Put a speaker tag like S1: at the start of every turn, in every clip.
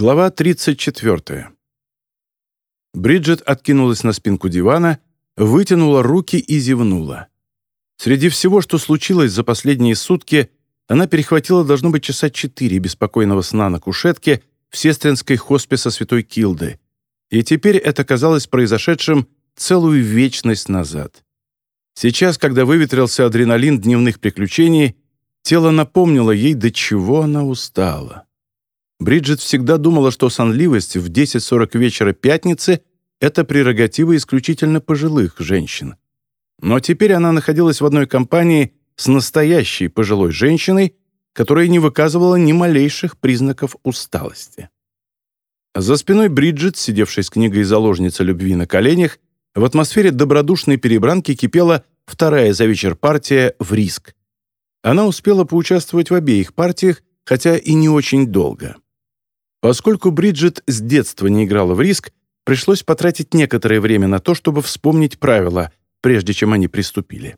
S1: Глава 34. Бриджит откинулась на спинку дивана, вытянула руки и зевнула. Среди всего, что случилось за последние сутки, она перехватила, должно быть, часа четыре беспокойного сна на кушетке в сестринской хосписа Святой Килды, и теперь это казалось произошедшим целую вечность назад. Сейчас, когда выветрился адреналин дневных приключений, тело напомнило ей, до чего она устала. Бриджит всегда думала, что сонливость в 10.40 вечера пятницы — это прерогатива исключительно пожилых женщин. Но теперь она находилась в одной компании с настоящей пожилой женщиной, которая не выказывала ни малейших признаков усталости. За спиной Бриджит, сидевшей с книгой «Заложница любви» на коленях, в атмосфере добродушной перебранки кипела вторая за вечер партия в риск. Она успела поучаствовать в обеих партиях, хотя и не очень долго. Поскольку Бриджит с детства не играла в риск, пришлось потратить некоторое время на то, чтобы вспомнить правила, прежде чем они приступили.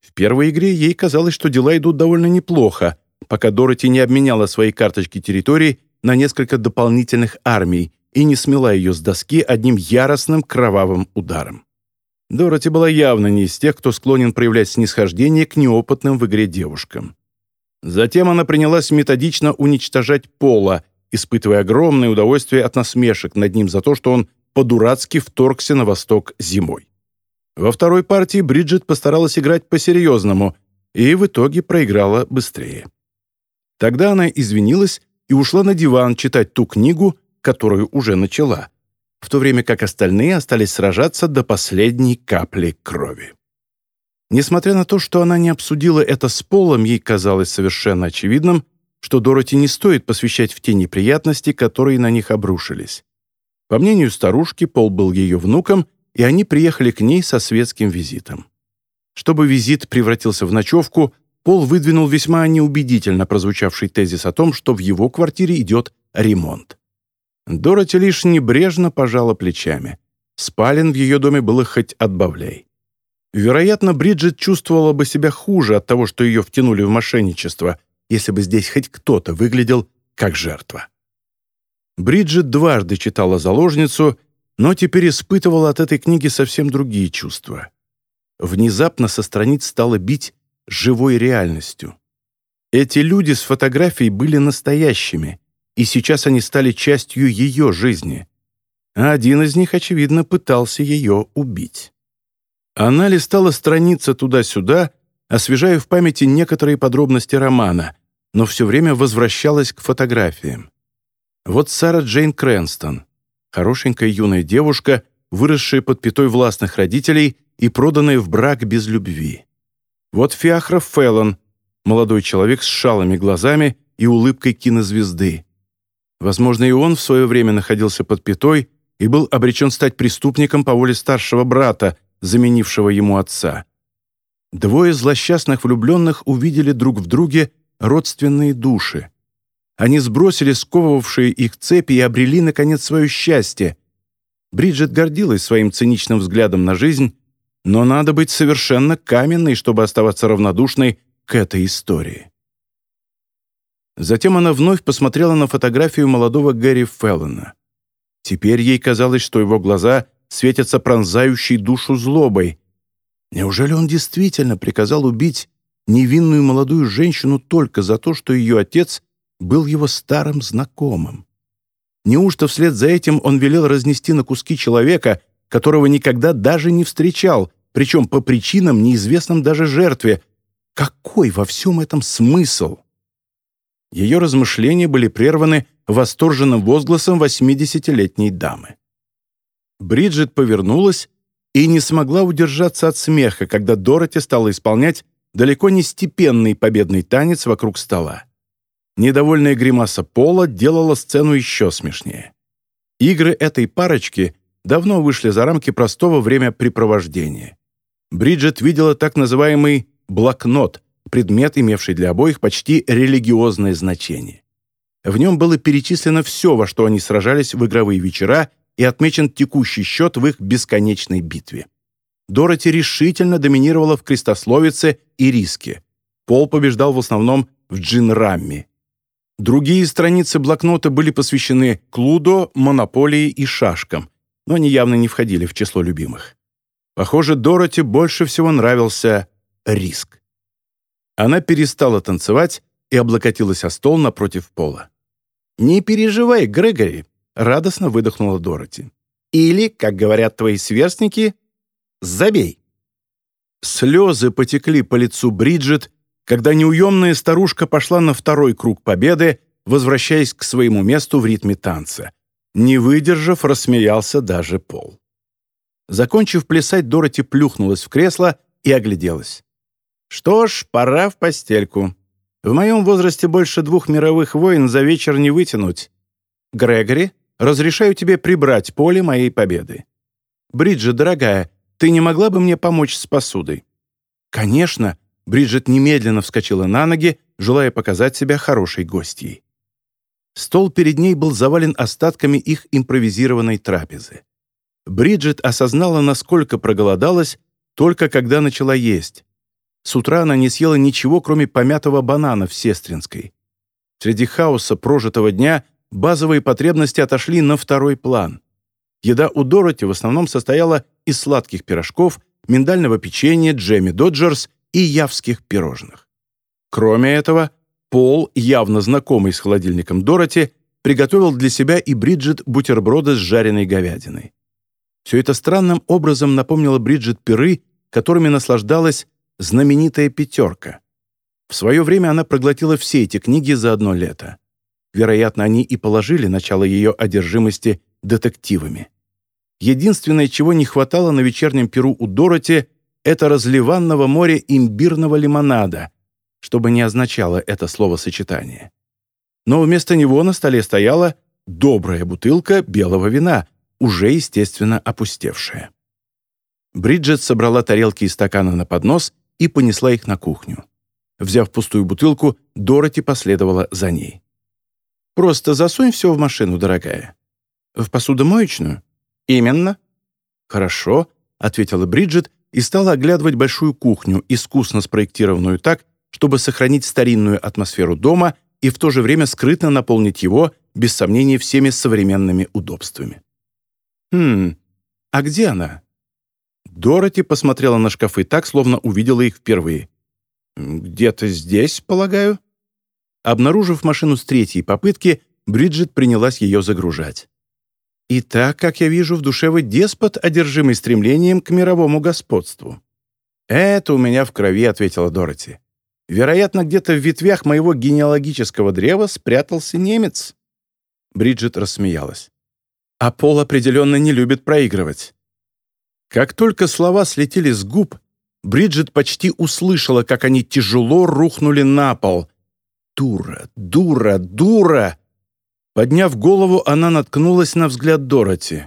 S1: В первой игре ей казалось, что дела идут довольно неплохо, пока Дороти не обменяла свои карточки территорий на несколько дополнительных армий и не смела ее с доски одним яростным кровавым ударом. Дороти была явно не из тех, кто склонен проявлять снисхождение к неопытным в игре девушкам. Затем она принялась методично уничтожать Пола, испытывая огромное удовольствие от насмешек над ним за то, что он по-дурацки вторгся на восток зимой. Во второй партии Бриджит постаралась играть по-серьезному и в итоге проиграла быстрее. Тогда она извинилась и ушла на диван читать ту книгу, которую уже начала, в то время как остальные остались сражаться до последней капли крови. Несмотря на то, что она не обсудила это с Полом, ей казалось совершенно очевидным, что Дороти не стоит посвящать в те неприятности, которые на них обрушились. По мнению старушки, Пол был ее внуком, и они приехали к ней со светским визитом. Чтобы визит превратился в ночевку, Пол выдвинул весьма неубедительно прозвучавший тезис о том, что в его квартире идет ремонт. Дороти лишь небрежно пожала плечами. Спален в ее доме было хоть отбавляй. Вероятно, Бриджит чувствовала бы себя хуже от того, что ее втянули в мошенничество – если бы здесь хоть кто-то выглядел как жертва. Бриджит дважды читала «Заложницу», но теперь испытывала от этой книги совсем другие чувства. Внезапно со страниц стало бить живой реальностью. Эти люди с фотографией были настоящими, и сейчас они стали частью ее жизни. А один из них, очевидно, пытался ее убить. Она листала страницы туда-сюда, освежая в памяти некоторые подробности романа, но все время возвращалась к фотографиям. Вот Сара Джейн Крэнстон, хорошенькая юная девушка, выросшая под пятой властных родителей и проданная в брак без любви. Вот Фиахра Феллон, молодой человек с шалыми глазами и улыбкой кинозвезды. Возможно, и он в свое время находился под пятой и был обречен стать преступником по воле старшего брата, заменившего ему отца. Двое злосчастных влюбленных увидели друг в друге родственные души. Они сбросили сковывавшие их цепи и обрели, наконец, свое счастье. Бриджит гордилась своим циничным взглядом на жизнь, но надо быть совершенно каменной, чтобы оставаться равнодушной к этой истории. Затем она вновь посмотрела на фотографию молодого Гэри Феллона. Теперь ей казалось, что его глаза светятся пронзающей душу злобой. Неужели он действительно приказал убить невинную молодую женщину только за то, что ее отец был его старым знакомым. Неужто вслед за этим он велел разнести на куски человека, которого никогда даже не встречал, причем по причинам, неизвестным даже жертве? Какой во всем этом смысл? Ее размышления были прерваны восторженным возгласом восьмидесятилетней дамы. Бриджит повернулась и не смогла удержаться от смеха, когда Дороти стала исполнять далеко не степенный победный танец вокруг стола. Недовольная гримаса Пола делала сцену еще смешнее. Игры этой парочки давно вышли за рамки простого времяпрепровождения. Бриджит видела так называемый «блокнот», предмет, имевший для обоих почти религиозное значение. В нем было перечислено все, во что они сражались в игровые вечера, и отмечен текущий счет в их бесконечной битве. Дороти решительно доминировала в крестословице и риске. Пол побеждал в основном в джин-рамме. Другие страницы блокнота были посвящены Клудо, Монополии и шашкам, но они явно не входили в число любимых. Похоже, Дороти больше всего нравился риск. Она перестала танцевать и облокотилась о стол напротив пола. «Не переживай, Грегори», — радостно выдохнула Дороти. «Или, как говорят твои сверстники, забей». Слезы потекли по лицу Бриджит, когда неуемная старушка пошла на второй круг победы, возвращаясь к своему месту в ритме танца. Не выдержав, рассмеялся даже Пол. Закончив плясать, Дороти плюхнулась в кресло и огляделась. «Что ж, пора в постельку. В моем возрасте больше двух мировых войн за вечер не вытянуть. Грегори, разрешаю тебе прибрать поле моей победы. Бриджит, дорогая, ты не могла бы мне помочь с посудой?» «Конечно», Бриджит немедленно вскочила на ноги, желая показать себя хорошей гостьей. Стол перед ней был завален остатками их импровизированной трапезы. Бриджит осознала, насколько проголодалась, только когда начала есть. С утра она не съела ничего, кроме помятого банана в Сестринской. Среди хаоса прожитого дня базовые потребности отошли на второй план. Еда у Дороти в основном состояла из сладких пирожков, миндального печенья, джемми доджерс и явских пирожных. Кроме этого, Пол, явно знакомый с холодильником Дороти, приготовил для себя и Бриджит бутерброды с жареной говядиной. Все это странным образом напомнило Бриджит пиры, которыми наслаждалась знаменитая «пятерка». В свое время она проглотила все эти книги за одно лето. Вероятно, они и положили начало ее одержимости детективами. Единственное, чего не хватало на вечернем перу у Дороти, это разливанного моря имбирного лимонада, чтобы не означало это словосочетание. Но вместо него на столе стояла добрая бутылка белого вина, уже, естественно, опустевшая. Бриджит собрала тарелки и стаканы на поднос и понесла их на кухню. Взяв пустую бутылку, Дороти последовала за ней. «Просто засунь все в машину, дорогая». «В посудомоечную?» «Именно». «Хорошо», — ответила Бриджит и стала оглядывать большую кухню, искусно спроектированную так, чтобы сохранить старинную атмосферу дома и в то же время скрытно наполнить его, без сомнения, всеми современными удобствами. «Хм, а где она?» Дороти посмотрела на шкафы так, словно увидела их впервые. «Где-то здесь, полагаю?» Обнаружив машину с третьей попытки, Бриджит принялась ее загружать. И так, как я вижу, в душе вы деспот, одержимый стремлением к мировому господству». «Это у меня в крови», — ответила Дороти. «Вероятно, где-то в ветвях моего генеалогического древа спрятался немец». Бриджит рассмеялась. «А Пол определенно не любит проигрывать». Как только слова слетели с губ, Бриджит почти услышала, как они тяжело рухнули на пол. «Дура, дура, дура!» Подняв голову, она наткнулась на взгляд Дороти.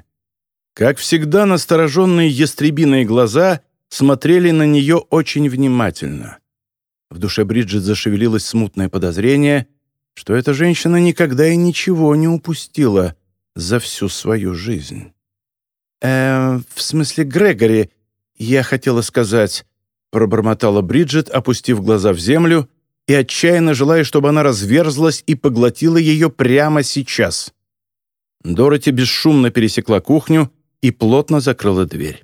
S1: Как всегда, настороженные ястребиные глаза смотрели на нее очень внимательно. В душе Бриджит зашевелилось смутное подозрение, что эта женщина никогда и ничего не упустила за всю свою жизнь. «Э, в смысле Грегори, я хотела сказать», пробормотала Бриджит, опустив глаза в землю и отчаянно желая, чтобы она разверзлась и поглотила ее прямо сейчас. Дороти бесшумно пересекла кухню и плотно закрыла дверь.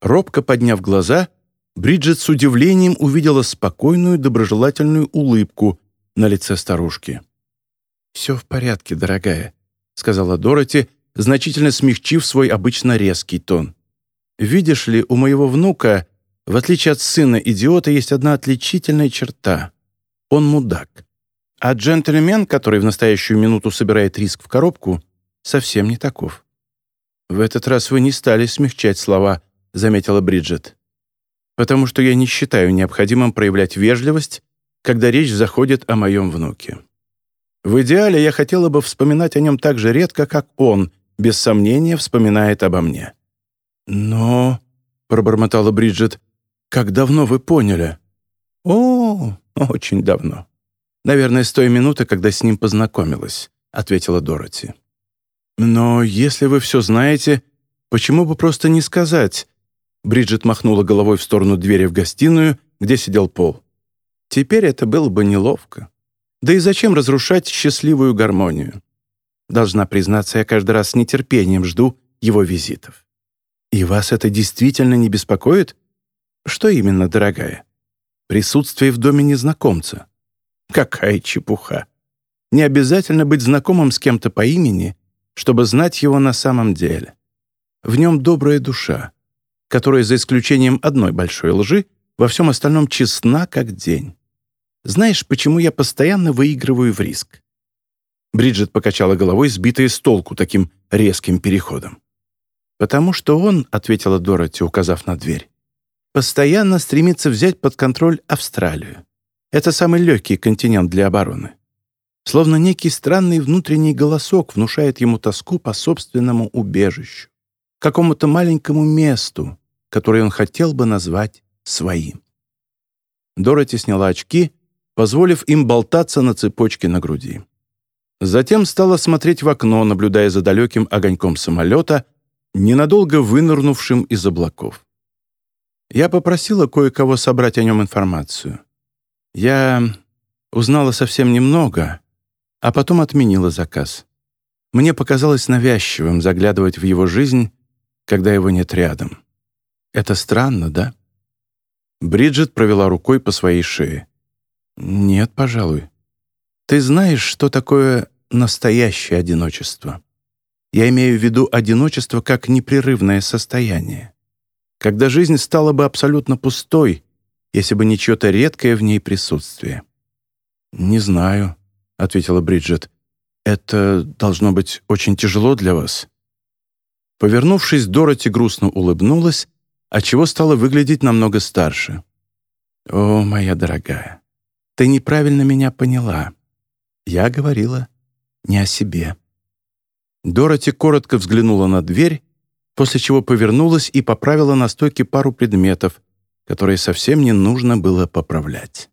S1: Робко подняв глаза, Бриджит с удивлением увидела спокойную, доброжелательную улыбку на лице старушки. «Все в порядке, дорогая», — сказала Дороти, значительно смягчив свой обычно резкий тон. «Видишь ли, у моего внука, в отличие от сына-идиота, есть одна отличительная черта. Он мудак. А джентльмен, который в настоящую минуту собирает риск в коробку, совсем не таков. «В этот раз вы не стали смягчать слова», — заметила Бриджит. «Потому что я не считаю необходимым проявлять вежливость, когда речь заходит о моем внуке. В идеале я хотела бы вспоминать о нем так же редко, как он, без сомнения, вспоминает обо мне». «Но...» — пробормотала Бриджит. «Как давно вы поняли?» «О, очень давно. Наверное, с той минуты, когда с ним познакомилась», — ответила Дороти. «Но если вы все знаете, почему бы просто не сказать?» Бриджит махнула головой в сторону двери в гостиную, где сидел Пол. «Теперь это было бы неловко. Да и зачем разрушать счастливую гармонию? Должна признаться, я каждый раз с нетерпением жду его визитов. И вас это действительно не беспокоит? Что именно, дорогая? Присутствие в доме незнакомца. Какая чепуха. Не обязательно быть знакомым с кем-то по имени, чтобы знать его на самом деле. В нем добрая душа, которая, за исключением одной большой лжи, во всем остальном честна, как день. Знаешь, почему я постоянно выигрываю в риск?» Бриджит покачала головой, сбитая с толку таким резким переходом. «Потому что он», — ответила Дороти, указав на дверь, «постоянно стремится взять под контроль Австралию. Это самый легкий континент для обороны. Словно некий странный внутренний голосок внушает ему тоску по собственному убежищу, какому-то маленькому месту, которое он хотел бы назвать своим. Дороти сняла очки, позволив им болтаться на цепочке на груди. Затем стала смотреть в окно, наблюдая за далеким огоньком самолета, ненадолго вынырнувшим из облаков. Я попросила кое-кого собрать о нем информацию. Я узнала совсем немного, а потом отменила заказ. Мне показалось навязчивым заглядывать в его жизнь, когда его нет рядом. Это странно, да? Бриджит провела рукой по своей шее. «Нет, пожалуй. Ты знаешь, что такое настоящее одиночество? Я имею в виду одиночество как непрерывное состояние. Когда жизнь стала бы абсолютно пустой, если бы не чье-то редкое в ней присутствие». «Не знаю», — ответила Бриджит. «Это должно быть очень тяжело для вас». Повернувшись, Дороти грустно улыбнулась, отчего стала выглядеть намного старше. «О, моя дорогая, ты неправильно меня поняла. Я говорила не о себе». Дороти коротко взглянула на дверь, после чего повернулась и поправила на стойке пару предметов, которые совсем не нужно было поправлять.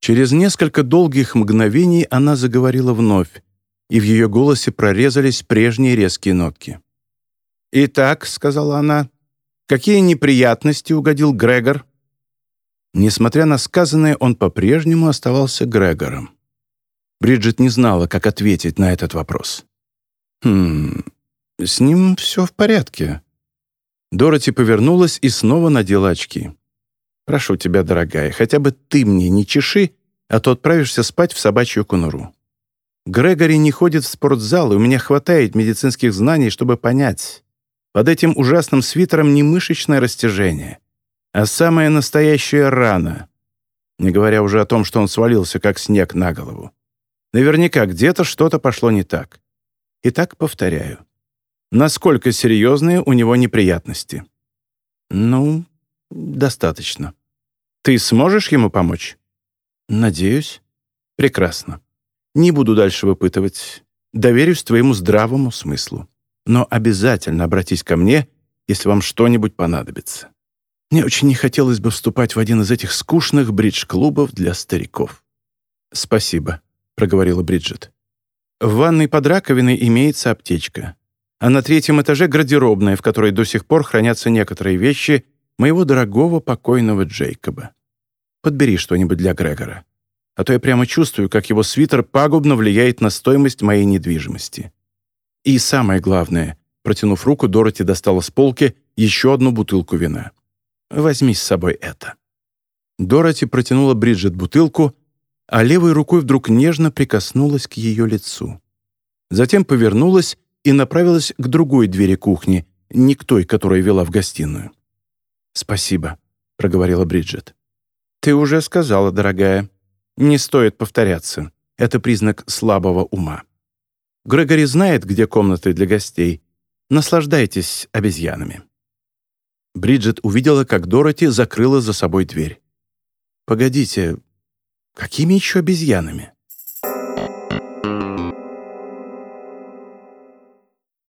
S1: Через несколько долгих мгновений она заговорила вновь, и в ее голосе прорезались прежние резкие нотки. «Итак», — сказала она, — «какие неприятности угодил Грегор?» Несмотря на сказанное, он по-прежнему оставался Грегором. Бриджит не знала, как ответить на этот вопрос. «Хм, с ним все в порядке». Дороти повернулась и снова надела очки. «Прошу тебя, дорогая, хотя бы ты мне не чеши, а то отправишься спать в собачью конуру. Грегори не ходит в спортзал, и у меня хватает медицинских знаний, чтобы понять. Под этим ужасным свитером не мышечное растяжение, а самая настоящая рана. Не говоря уже о том, что он свалился, как снег на голову. Наверняка где-то что-то пошло не так. Итак, повторяю. Насколько серьезные у него неприятности? Ну, достаточно. Ты сможешь ему помочь? Надеюсь. Прекрасно. Не буду дальше выпытывать. Доверюсь твоему здравому смыслу но обязательно обратись ко мне, если вам что-нибудь понадобится. Мне очень не хотелось бы вступать в один из этих скучных бридж-клубов для стариков». «Спасибо», — проговорила Бриджит. «В ванной под раковиной имеется аптечка, а на третьем этаже гардеробная, в которой до сих пор хранятся некоторые вещи моего дорогого покойного Джейкоба. Подбери что-нибудь для Грегора, а то я прямо чувствую, как его свитер пагубно влияет на стоимость моей недвижимости. И самое главное, протянув руку, Дороти достала с полки еще одну бутылку вина. «Возьми с собой это». Дороти протянула Бриджит бутылку, а левой рукой вдруг нежно прикоснулась к ее лицу. Затем повернулась и направилась к другой двери кухни, не к той, которая вела в гостиную. «Спасибо», — проговорила Бриджит. «Ты уже сказала, дорогая. Не стоит повторяться. Это признак слабого ума». Грегори знает, где комнаты для гостей. Наслаждайтесь обезьянами». Бриджит увидела, как Дороти закрыла за собой дверь. «Погодите, какими еще обезьянами?»